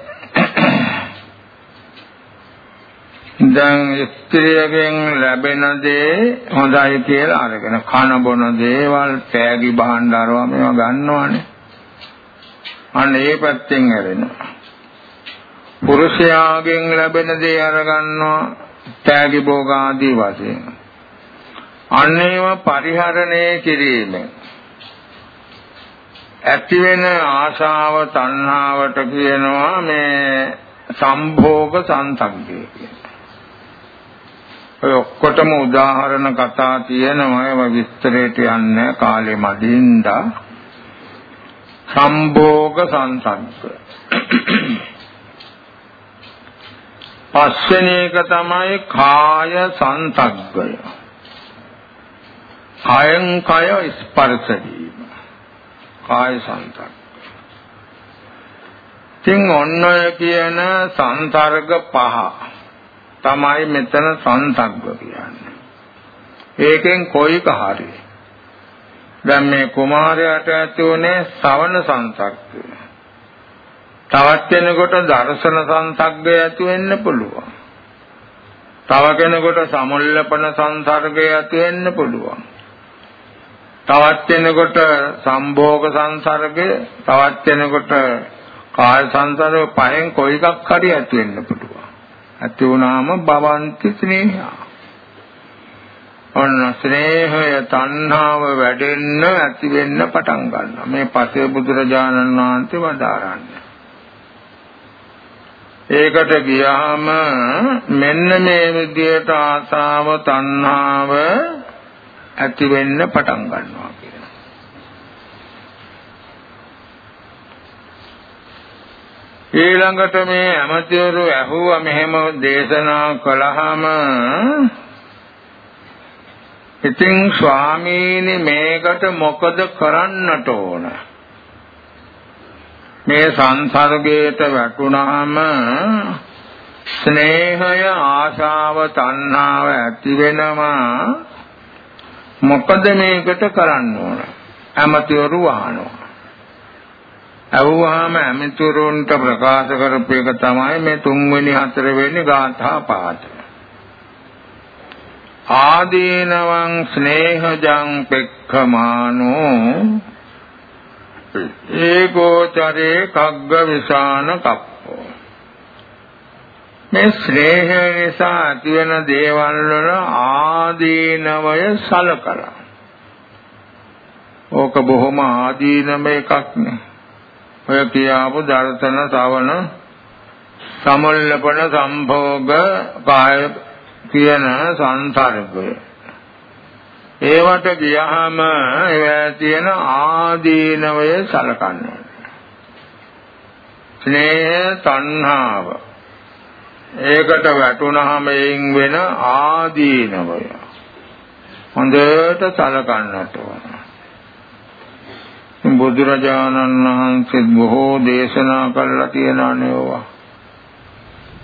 දැන් ස්ත්‍රියගෙන් ලැබෙන දේ හොඳයි කියලා අරගෙන කන බොන දේවල් තෑගි භාණ්ඩාරවා මේවා ගන්නවානේ. අන්න ඒ පැත්තෙන් හැරෙනවා. පුරුෂයාගෙන් ලැබෙන දේ අරගන්නවා තෑගි භෝග ආදී වශයෙන්. අන්නේව පරිහරණය කිරීමෙන් ඇති වෙන ආශාව තණ්හාවට කියනවා මේ සම්භෝග සංසග්ගය කියලා. ඔය ඔක්කොටම උදාහරණ කතා තියෙනවා ඒව විස්තරයට යන්නේ කාලේ මදින්දා සම්භෝග සංසග්ග. පස්වෙනි එක තමයි කාය සංසග්ගය. කයෙන් කය ස්පර්ශ වීම කාය සංසර්ග. තින් ඔන්න ඔය කියන සංසර්ග පහ තමයි මෙතන සංසර්ග කියන්නේ. ඒකෙන් කොයික හරි. දැන් මේ කුමාරයාට ඇති උනේ ශ්‍රවණ සංසර්ගය. තවත් කෙනෙකුට දර්ශන සංසර්ගය ඇති වෙන්න පුළුවන්. තව කෙනෙකුට සමුල්ලපන සංසර්ගය ඇති වෙන්න පුළුවන්. තවත් කෙනෙකුට සම්භෝග සංසර්ගය තවත් කෙනෙකුට කාය සංසර්ගය පහෙන් කොයි එකක් හරි ඇති වෙන්න පුළුවන්. ඇති වුණාම භවන්ති ස්නේහය. ඔන්න ස්නේහය තණ්හාව වැඩෙන්න ඇති වෙන්න පටන් ගන්නවා. මේ පසේ බුදුරජාණන් වහන්සේ වදාරන්නේ. ඒකට ගියාම මෙන්න මේ විදියට ආසාව තණ්හාව ඇති වෙන්න පටන් ගන්නවා ඊළඟට මේ ඇමතිවරු ඇහුවා මෙහෙම දේශනා කළාම ඉතින් ස්වාමීනි මේකට මොකද කරන්නට ඕන? මේ සංසර්ගයට වැටුණාම ස්නේහය ආශාව තණ්හාව ඇති වෙනවා මොකද මේකට කරන්න ඕන? ඇමතිවරු වහනවා. අවුවාම ඇමතිවරුන්ට ප්‍රකාශ කරපු එක තමයි මේ තුන්වෙනි හතරවෙනි ගාථා පාඨ. ආදීනවං ස්නේහජං පෙක්ඛමානෝ ඒකෝචරේ කග්ග විසාන කප්ප මේ ස්නේහය නිසා ඇතිවන දේවල් වල ආදීනවය සලකලා. ඕක බොහොම ආදීනම එකක් නේ. ඔය කියාපු දර්ශන ශ්‍රවණ සමුල්ලපන සම්භෝග කාය කියන සංසර්ගය. ඒවට ගියහම ඒවා තියෙන ආදීනවය සලකන්න. ස්නේහ තණ්හාව. ඒකට වැටුනහම එයින් වෙන ආදීනවය. හොඳට සලකන්නට ඕන. බුදුරජාණන් වහන්සේ බොහෝ දේශනා කළා තියෙනනේ ඕවා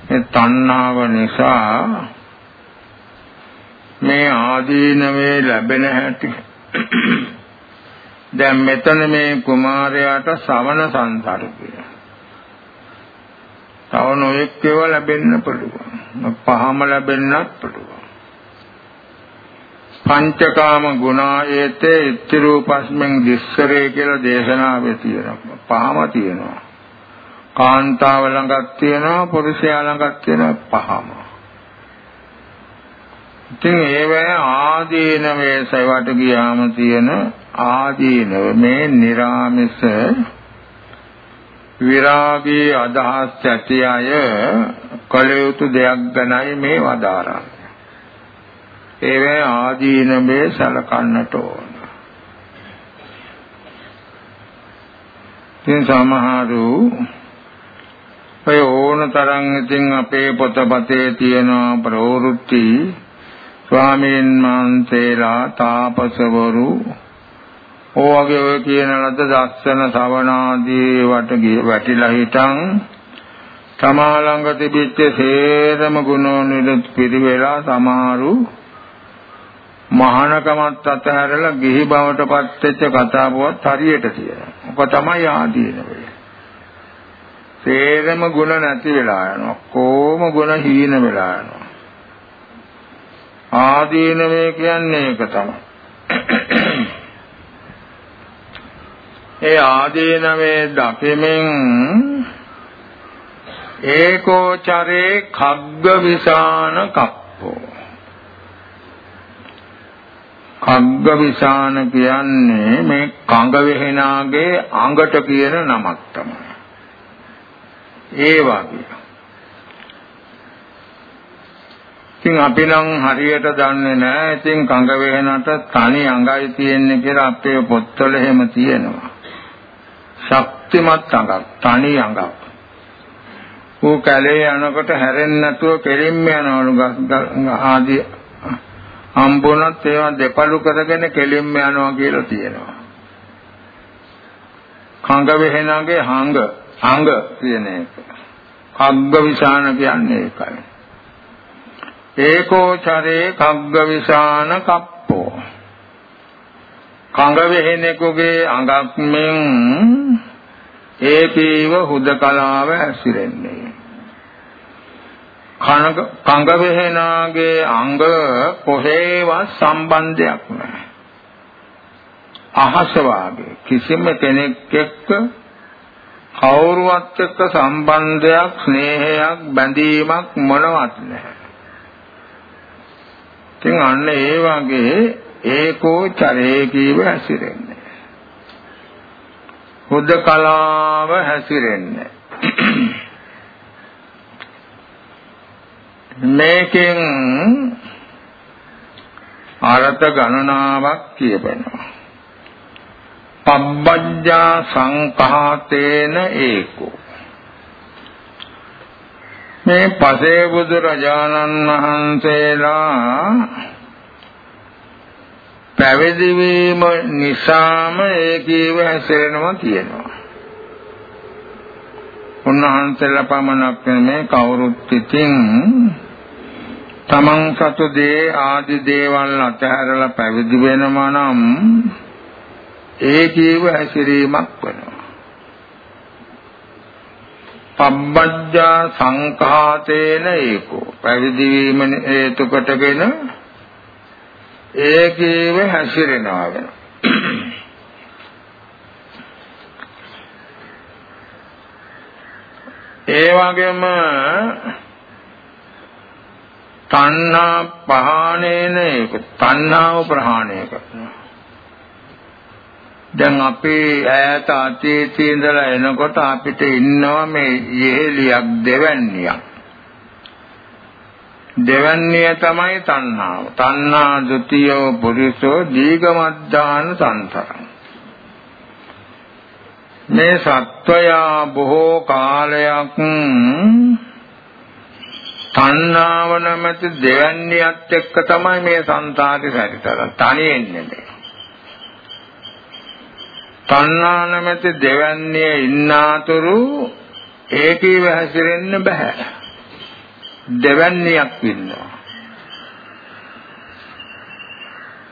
ඒ තණ්හාව නිසා මේ ආදීනවේ ලැබෙන හැටි. දැන් මෙතන මේ කුමාරයාට ශ්‍රවණ සංසර්ගය තව නොයෙක් ඒවා ලැබෙන්න පුළුවන්. පහම ලැබෙන්නත් පුළුවන්. පංචකාම ගුණායේතේ ඉති රූපස්මෙන් දිස්සරේ කියලා දේශනාවේ තියෙනවා. පහම තියෙනවා. කාන්තාව ළඟක් තියෙනවා, පුරුෂයා ළඟක් තියෙනවා පහම. ඉතින් ඒවැ ආදීනවේ සවට ගියාම තියෙන ආදීනව මේ निराமிස විරාගී අදහස් ඇති අය කළ යුතු දෙයක් ගැනයි මේ වදාරන්නේ. ඒවැ ආදීනවේ සලකන්නට ඕන. ඉතින් සමහරු ඔය ඕන තරම් ඉතින් අපේ පොතපතේ තියෙන ප්‍රවෘත්ති ස්වාමීන් වහන්සේලා තාපසවරු ඕවගේ ඔය කියන ලද දස්සන ශ්‍රවණාදී වට වැටිලා හිටන් තමා ළඟ තිබිච්ච සේරම ගුණෝනිරුත් පිරිවෙලා සමහරු මහානකමත් අතහැරලා ගිහි බවට පත් වෙච්ච කතාවවත් හරියට තියෙනවා. ඔක තමයි ආදීන වෙන්නේ. සේරම ගුණ නැති වෙලා යනවා. කොහොම ගුණ හීන වෙලා යනවා. ආදීනවේ කියන්නේ ඒක තමයි. ඒ ආදීනවේ දකිමින් ඒකෝචරේ khagga විසාන කප්පෝ khagga විසාන කියන්නේ මේ කඟ වෙහෙනාගේ අඟට කියන නමක් තමයි. ඒ වගේ ඉතින් අපි නම් හරියට දන්නේ නැහැ. ඉතින් කඟ වේනට තනි අඟයි තියෙන්නේ කියලා අපේ පොත්වල එහෙම තියෙනවා. ශක්තිමත් අඟක්, තනි අඟක්. ඌ කැලේ යනකොට හැරෙන්නේ නැතුව කෙලින්ම යනවලු ආදී හම්බුනත් ඒවා දෙපළු කරගෙන කෙලින්ම යනවා කියලා තියෙනවා. කඟ වෙහෙනගේ හංග, අඟ කියන එක. කග්ග විසාන කියන්නේ ඒකයි. ඒකෝචරේ කග්ග විසාන කප්පෝ කඟ වෙහෙනෙකුගේ අඟක් මෙන් ඒකීව හුදකලාව ඇසිරෙන්නේ කඟ වෙහෙනාගේ අංග කොහේවත් සම්බන්ධයක් නැහැ අහස වාගේ කිසිම කෙනෙක් එක්ක කවුරුවත් එක්ක සම්බන්ධයක් ස්නේහයක් බැඳීමක් මොනවත් නැහැ ඉතින් අන්න ඒ වගේ ඒකෝ චරේ කීව හැසිරෙන්නේ. හුදකලාව හැසිරෙන්නේ. මේකෙන් අරත ගණනාවක් කියවෙනවා. පබ්බජ්ජා සංඛාතේන ඒකෝ මේ පසේ බුදු රජාණන් වහන්සේලා පැවිදි වීම නිසාම ඒකීව හැසිරෙනවා කියනවා. උන්වහන්සේලා පමණක් නෙමේ කවුරුත් ඉතින් තමන් සතු දේ ආදි දේවල් අතහැරලා පැවිදි වෙනවා නම් ඒකීව හැසිරීමක් වෙනවා. පබ්බජ්ජා සංඛාතේන ඒකෝ පැවිදි වීම හේතු කොටගෙන ඒකේව හැසිරෙනවා වෙන ඒ වගේම තණ්හා පහණේන ඒක තණ්හාව ප්‍රහාණය කරනවා දැන් අපේ ඈත අතීතයේ ඉඳලා එනකොට අපිට ඉන්නවා මේ යෙහෙලියක් දෙවැන්නියක්. දෙවැන්නේ තමයි තණ්හාව. තණ්හා ဒ ුතියෝ පුරිසෝ දීගමද්දාන සංතරං. මේ සත්වයා බොහෝ කාලයක් තණ්හාව නැමැති දෙවැන්නියත් එක්ක තමයි මේ සංසාරේ සැරිසරන. තනියෙන් නෙමෙයි. තණ්හා නැමැති දෙවැන්නිය ඉන්නාතුරු ඒකීව හැසිරෙන්න බෑ. දෙවැන්නියක් ඉන්නවා.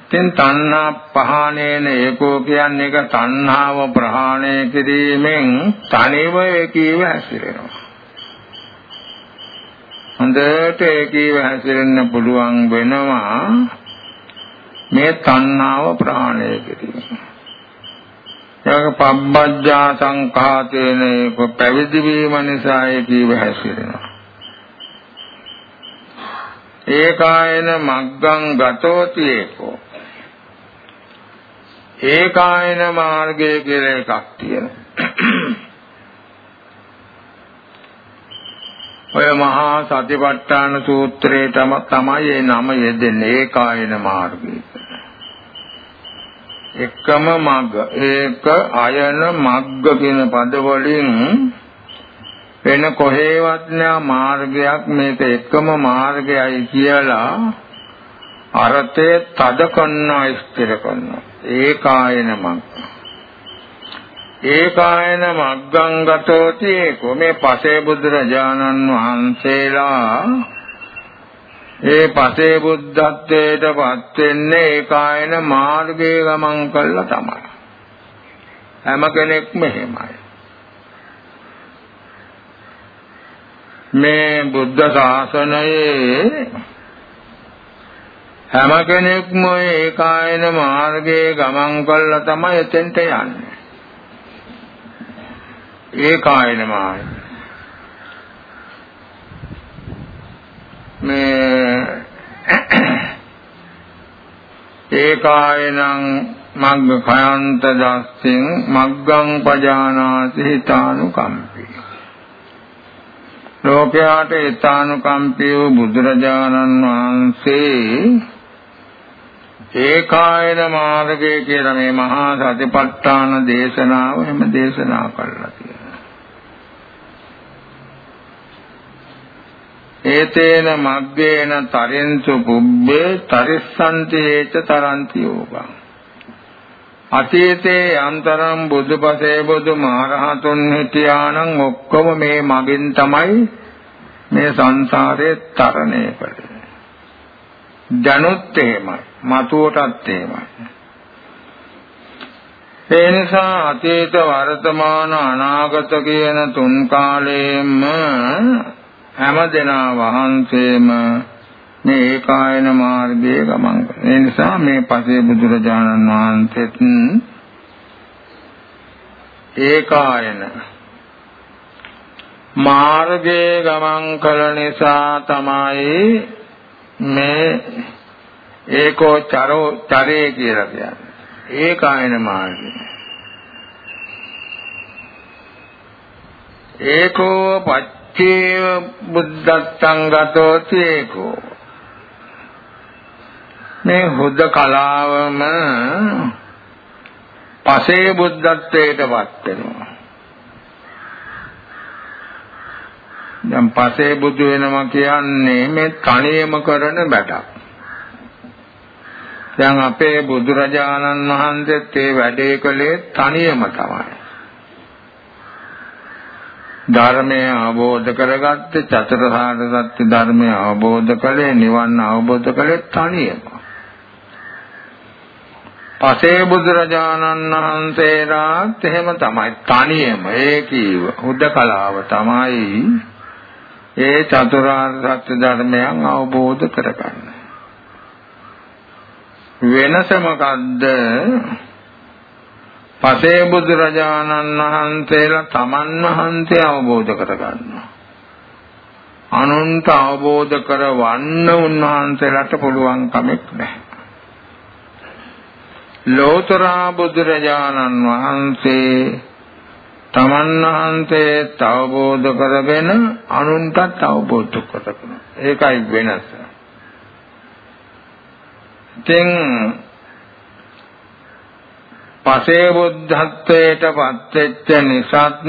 තෙන් තණ්හා පහණේන ඒකෝ කියන්නේ ඒක තණ්හාව ප්‍රහාණය කිරීමෙන් තනිව ඒකීව හැසිරෙනවා. හොඳට ඒකීව හැසිරෙන්න පුළුවන් වෙනවා මේ තණ්හාව ප්‍රහාණය කිරීම. ඒක පබ්බජ්ජා සංඛාතේන ඒක පැවිදි වීම නිසා ඒකීව හැසිරෙනවා. ඒකායන මග්ගං ගතෝති ඒකෝ ඒකායන මාර්ගය කියලා එකක් තියෙනවා ඔය මහා සතිපට්ඨාන සූත්‍රයේ තම තමයි ඒ නම යෙදෙන්නේ. ඒකායන මාර්ගය. එකම මග්ග ඒක අයන මග්ග කියන පද වලින් වෙන කොහේවත් නෑ මාර්ගයක් මේක එකම මාර්ගයයි කියලා අරතේ තද කරනවා ස්ථිර කරනවා. ඒකායන මග්ග. ඒකායන මග්ගං ගතෝති. ඒකෝ මේ පසේ බුදුරජාණන් වහන්සේලා. ඒ පසේ බුද්ධත්වයට පත් වෙන්නේ ඒකායන මාර්ගයේ ගමන් කළා තමයි. හැම කෙනෙක්ම එහෙමයි. මේ බුද්ධ ශාසනයේ හැම කෙනෙක්ම ඒකායන මාර්ගයේ ගමන් කළා තමයි එතෙන්ට යන්නේ. ඒකායනමාය. මේ ඒකායනං මග්ග khයන්ත දස්සින් මග්ගං පජානාති හිතානුකම්පී. ලෝකයාට හිතානුකම්පී වූ බුදුරජාණන් වහන්සේ ඒකායන මාර්ගය කියලා මේ මහා සතිපට්ඨාන දේශනාව එහෙම දේශනා කළා ඒතේන මග්ගේන තරින්සු පුබ්බේ තරිස්සන්ති හේච තරන්ති යෝගං. අතීතේ අන්තරම් බුදුපසේ බුදු මහරහතුන් හිටියානම් ඔක්කොම මේ මගින් තමයි මේ සංසාරේ තරණය කළේ. දැනුත් එහෙමයි. මතුවටත් එහෙමයි. ඒ නිසා අතීත වර්තමාන අනාගත කියන තුන් කාලයෙම හැම දෙනා වහන්සේම මේ ඒකායන මාර්ගයේ ගමන් කරන. ඒ නිසා මේ පසේ බුදුරජාණන් වහන්සේත් ඒකායන මාර්ගයේ ගමන් කළ නිසා තමයි මේ ඒකෝ චරෝ චරේ කියලා කියන්නේ. ඒකායන මාර්ගය. ඒකෝ පච්චේව බුද්ධත්තං ගතෝ තේකෝ මේ හුද කලාවම පසේ බුද්ධත්වයටපත් වෙනවා දැන් පසේ බුදු වෙනවා කියන්නේ මේ තනියම කරන වැඩක්. දැන් අපේ බුදුරජාණන් වහන්සේත් ඒ වැඩේ කළේ තනියම තමයි. ධර්මය අවබෝධ කරගත්තේ චතුරාර්ය සත්‍ය ධර්මය අවබෝධ කළේ නිවන් අවබෝධ කළේ තනියම. පසේ බුදුරජාණන් වහන්සේලාත් එහෙම තමයි තනියම ඒ කීව හුදකලාව තමයි ඒ චතුරාර්ය සත්‍ය ධර්මයන් අවබෝධ කරගන්න. වෙනස මොකද්ද? පසේ බුදුරජාණන් වහන්සේලා තමන් වහන්සේ අවබෝධ කරගන්නවා. අනුන්ට අවබෝධ කරවන්න උන්වහන්සේලාට පුළුවන් කමක් නැහැ. ලෝතර බුදුරජාණන් වහන්සේ තමන් වහන්සේ අවබෝධ කරගෙන අනුන්ටත් අවබෝධ කරගන්න. ඒකයි වෙනස. ඉතින් පසේ බුද්ධත්වයට පත්වෙච්ච නිසාත්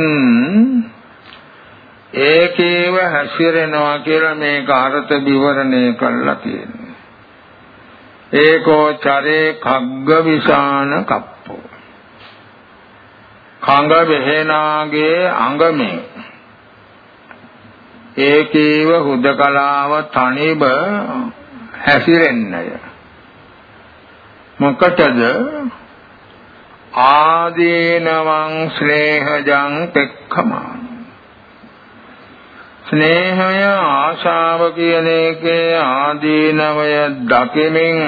ඒකේව හැසිරෙනවා කියලා මේක අර්ථ විවරණය කරලා තියෙනවා. ඒකෝ චරේ khagga විසාන කප්පෝ. කඟ බෙහෙනාගේ අඟමේ ඒකේව හුදකලාව තනිව හැසිරෙන්නය. මොකටද ආදීනවං ස්නේහජං පෙක්ඛමාන ස්නේහය ආශාව කියන එකේ ආදීනවය දකිමින්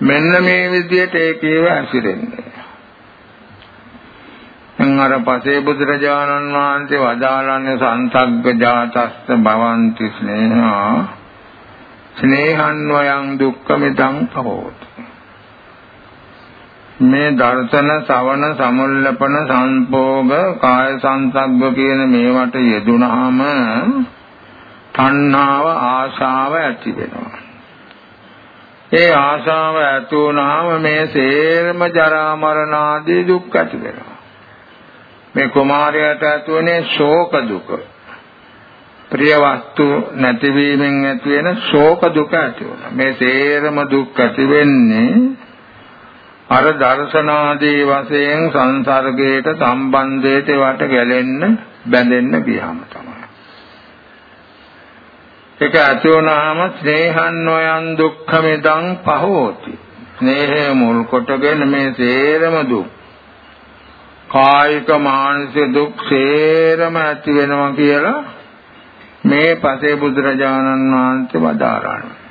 මෙන්න මේ විදිහට ඒකේව ඇසිරෙන්නේ. මං අර පසේ බුදුරජාණන් වහන්සේ වදාළන්නේ සංසග්ග ජාතස්ස භවಂತಿ ස්නේහා. ස්නේහන්වයන් දුක්ඛමිදං පහෝති මේ දර්ශන ශ්‍රවණ සමුල්ලපන සංභෝග කාය සංසග්ග කියන මේවට යෙදුනහම තණ්හාව ආශාව ඇති වෙනවා. ඒ ආශාව ඇති වුනහම මේ සේරම ජරා මරණ ආදී දුක් ඇති වෙනවා. මේ කුමාරයාට ඇති වෙන්නේ ශෝක දුක. ප්‍රිය වස්තු නැතිවීමෙන් ඇති වෙන ශෝක දුක ඇති වෙනවා. මේ සේරම දුක් ඇති වෙන්නේ අර දර්ශනාදී වශයෙන් සංසර්ගයට සම්බන්ධයට වට ගැලෙන්න බැඳෙන්න ගියාම තමයි. ඒක ඇති වුණාම ස්නේහන්නෝයන් දුක්ඛමෙදං පහෝති. ස්නේහය මුල් කොටගෙන මේ සේරම දුක් කායික මානසික දුක් සේරම ඇති වෙනවා කියලා මේ පසේ බුදුරජාණන් වහන්සේ වදාරනවා.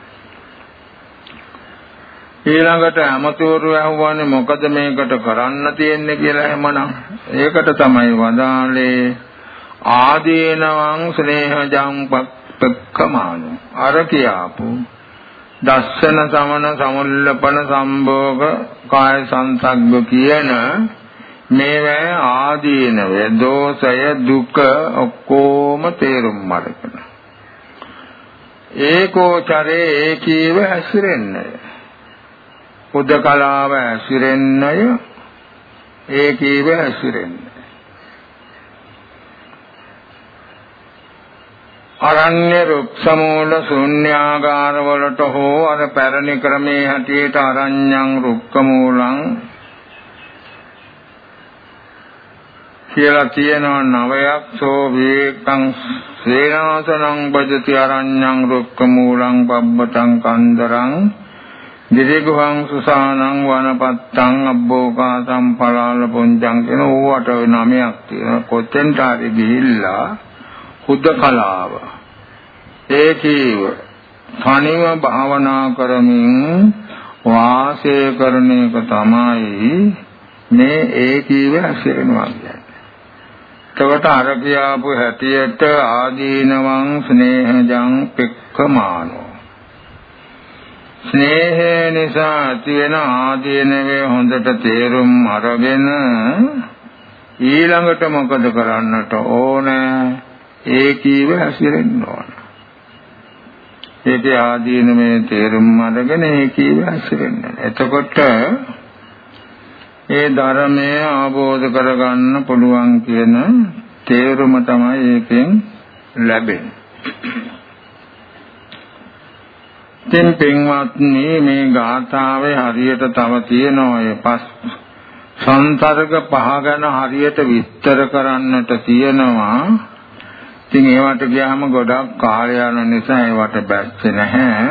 ඊළඟට අමතෝරු ඇහුවානේ මොකද මේකට කරන්න තියෙන්නේ කියලා එහෙමනම්. ඒකට තමයි වදාළේ ආදීනවං ස්නේහජං පක්කමානු අර කියාපු දස්සන සමන සමුල්ලපන සම්භෝග කාය සංසග්ග කියන මේවැ ආදීනව දෝෂය දුක ඔක්කොම තේරුම් අරගෙන. ඒකෝචරේ ඒකීව හැසිරෙන්නේ. උදකලාව ඇසිරෙන්නය. ඒකීව ඇසිරෙන්න. අරණ්‍ය රුක්සමූල ශුන්‍යාගාර වලට හෝ අර පැරණි ක්‍රමේ හැටියට අරඤ්ඤං රුක්කමූලං කියලා තියෙනවා නවයක්. සෝ වේකං සේනාසනං බජති අරඤ්ඤං රුක්කමූලං පබ්බතං කන්දරං දිරිගුහං සුසානං වනපත්තං අබ්බෝකාසම් පලාල පුංජං කියන ඕවට නමයක් තියෙනවා. කොතෙන්ට හරි ගිහිල්ලා හුදකලාව ඒකීව තනිව භාවනා කරමින් වාසය කරන එක තමයි මේ ඒකීව හැසිරෙනවා කියන්නේ. එතකොට අර කියාපු හැටියට ආදීනවං ස්නේහජං පෙක්ඛමානෝ. ස්නේහය නිසා ඇති වෙන ආදීනවේ හොඳට තේරුම් අරගෙන ඊළඟට මොකද කරන්නට ඕන? ඒකීව හැසිරෙන්න ඕන. ඒකේ ආදීනමේ තේරුම් අරගෙන ඒකීව හැසිරෙන්න. එතකොට ඒ ධර්මය අවබෝධ කරගන්න පුළුවන් කියන තේරුම තමයි ඒකෙන් ලැබෙන්නේ. ඉතින් පින්වත්නි මේ ගාථාවේ හරියට තව තියෙන ඔය පස් සංසර්ග පහ ගැන හරියට විස්තර කරන්නට තියෙනවා. ඉතින් ඒවට ගියාම ගොඩක් කාලය යන නිසා ඒවට බැස්සේ නැහැ.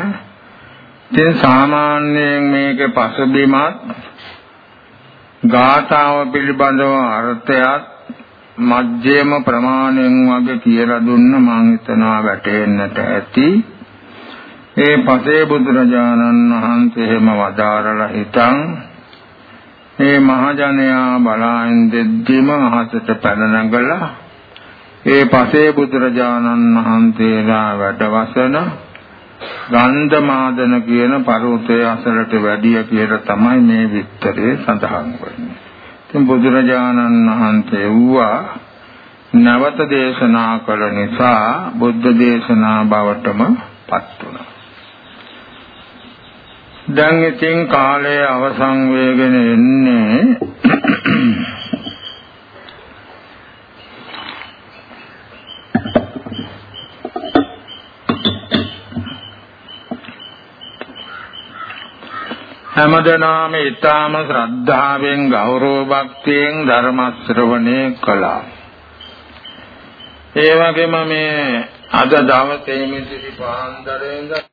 ඉතින් සාමාන්‍යයෙන් මේකේ පසුබිමත් ගාථාව පිළිබඳව අර්ථයත් මධ්‍යම ප්‍රමාණයෙන් වගේ කියලා දුන්න මම හිතනවා වැටෙන්නට ඇති. ඒ පසේ බුදුරජාණන් වහන්සේ එහෙම වදාරලා හිටන් මේ මහජනයා බලාගෙන දෙද්දිම අහසට පැන නැගලා ඒ පසේ බුදුරජාණන් වහන්සේලා වැඩවසන ගන්ධමාදන කියන පර්වතය අසලට වැඩිය කියලා තමයි මේ විස්තරේ සඳහන් වෙන්නේ. බුදුරජාණන් වහන්සේ වූවා නවත දේශනා කළ නිසා බුද්ධ දේශනා බවටම පත් වුණා. දැන් ඉතින් කාලය අවසන් වෙගෙන එන්නේ හැමදෙනාම ඊටාම ශ්‍රද්ධාවෙන් ගෞරව භක්තියෙන් ධර්ම ශ්‍රවණය කළා. ඒ වගේම මේ අද දවසේ මිදිරි පාන්දරේ